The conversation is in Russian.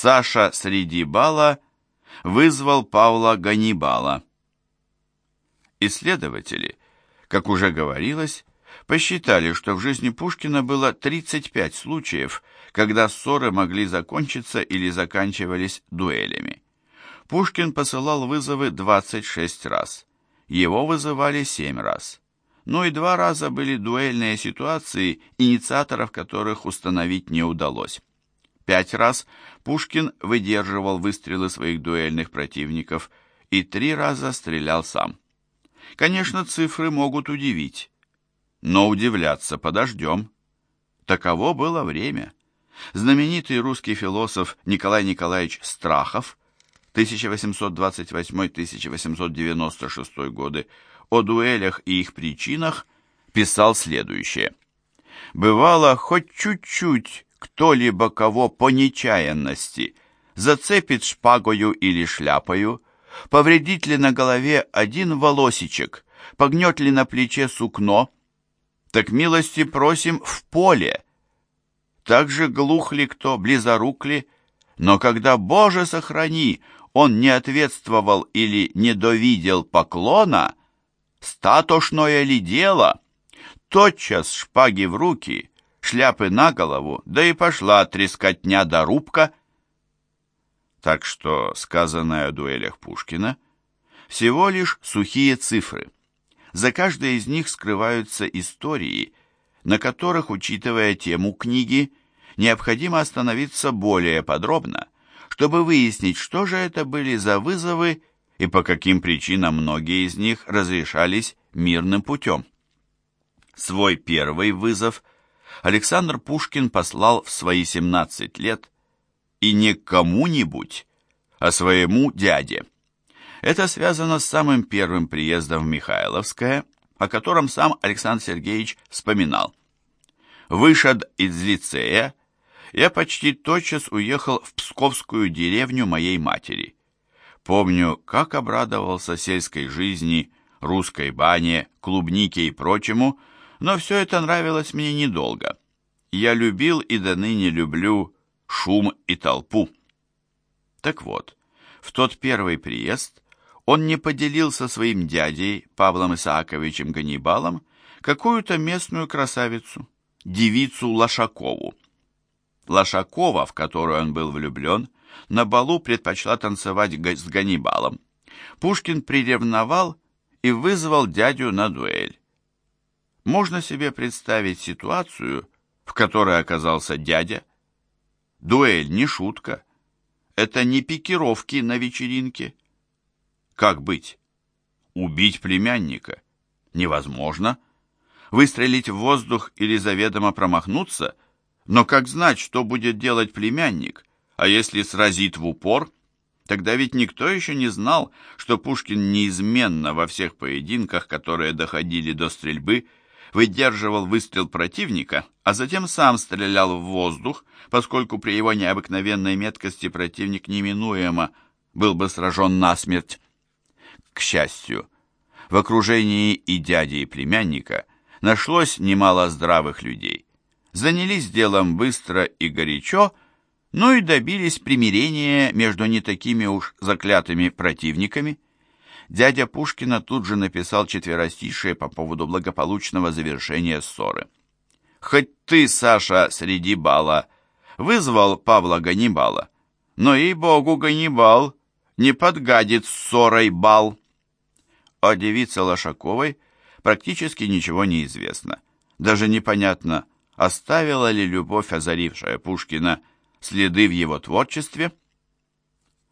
Саша среди бала вызвал Павла Ганнибала. Исследователи, как уже говорилось, посчитали, что в жизни Пушкина было 35 случаев, когда ссоры могли закончиться или заканчивались дуэлями. Пушкин посылал вызовы 26 раз. Его вызывали 7 раз. Ну и два раза были дуэльные ситуации, инициаторов которых установить не удалось. Пять раз Пушкин выдерживал выстрелы своих дуэльных противников и три раза стрелял сам. Конечно, цифры могут удивить, но удивляться подождем. Таково было время. Знаменитый русский философ Николай Николаевич Страхов 1828-1896 годы о дуэлях и их причинах писал следующее. «Бывало, хоть чуть-чуть кто-либо кого по нечаянности зацепит шпагою или шляпою, повредит ли на голове один волосичек, погнет ли на плече сукно, так милости просим в поле. Так же глух ли кто, близорук ли, но когда, Боже, сохрани, он не ответствовал или не довидел поклона, статошное ли дело, тотчас шпаги в руки, шляпы на голову, да и пошла трескотня до рубка. Так что сказанное о дуэлях Пушкина всего лишь сухие цифры. За каждой из них скрываются истории, на которых, учитывая тему книги, необходимо остановиться более подробно, чтобы выяснить, что же это были за вызовы и по каким причинам многие из них разрешались мирным путем. Свой первый вызов Александр Пушкин послал в свои 17 лет и не кому-нибудь, а своему дяде. Это связано с самым первым приездом в Михайловское, о котором сам Александр Сергеевич вспоминал. Вышед из лицея, я почти тотчас уехал в псковскую деревню моей матери. Помню, как обрадовался сельской жизни, русской бане, клубнике и прочему, но все это нравилось мне недолго. Я любил и до ныне люблю шум и толпу. Так вот, в тот первый приезд он не поделился своим дядей Павлом Исааковичем Ганнибалом какую-то местную красавицу, девицу Лошакову. Лошакова, в которую он был влюблен, на балу предпочла танцевать с Ганнибалом. Пушкин приревновал и вызвал дядю на дуэль. Можно себе представить ситуацию, в которой оказался дядя? Дуэль не шутка. Это не пикировки на вечеринке. Как быть? Убить племянника? Невозможно. Выстрелить в воздух или заведомо промахнуться? Но как знать, что будет делать племянник? А если сразит в упор? Тогда ведь никто еще не знал, что Пушкин неизменно во всех поединках, которые доходили до стрельбы, выдерживал выстрел противника, а затем сам стрелял в воздух, поскольку при его необыкновенной меткости противник неминуемо был бы сражен насмерть. К счастью, в окружении и дяди, и племянника нашлось немало здравых людей. Занялись делом быстро и горячо, ну и добились примирения между не такими уж заклятыми противниками. Дядя Пушкина тут же написал четверостишие по поводу благополучного завершения ссоры. «Хоть ты, Саша, среди бала вызвал Павла Ганнибала, но, ей-богу, Ганнибал не подгадит ссорой бал». О девице Лошаковой практически ничего не известно. Даже непонятно, оставила ли любовь, озарившая Пушкина, следы в его творчестве –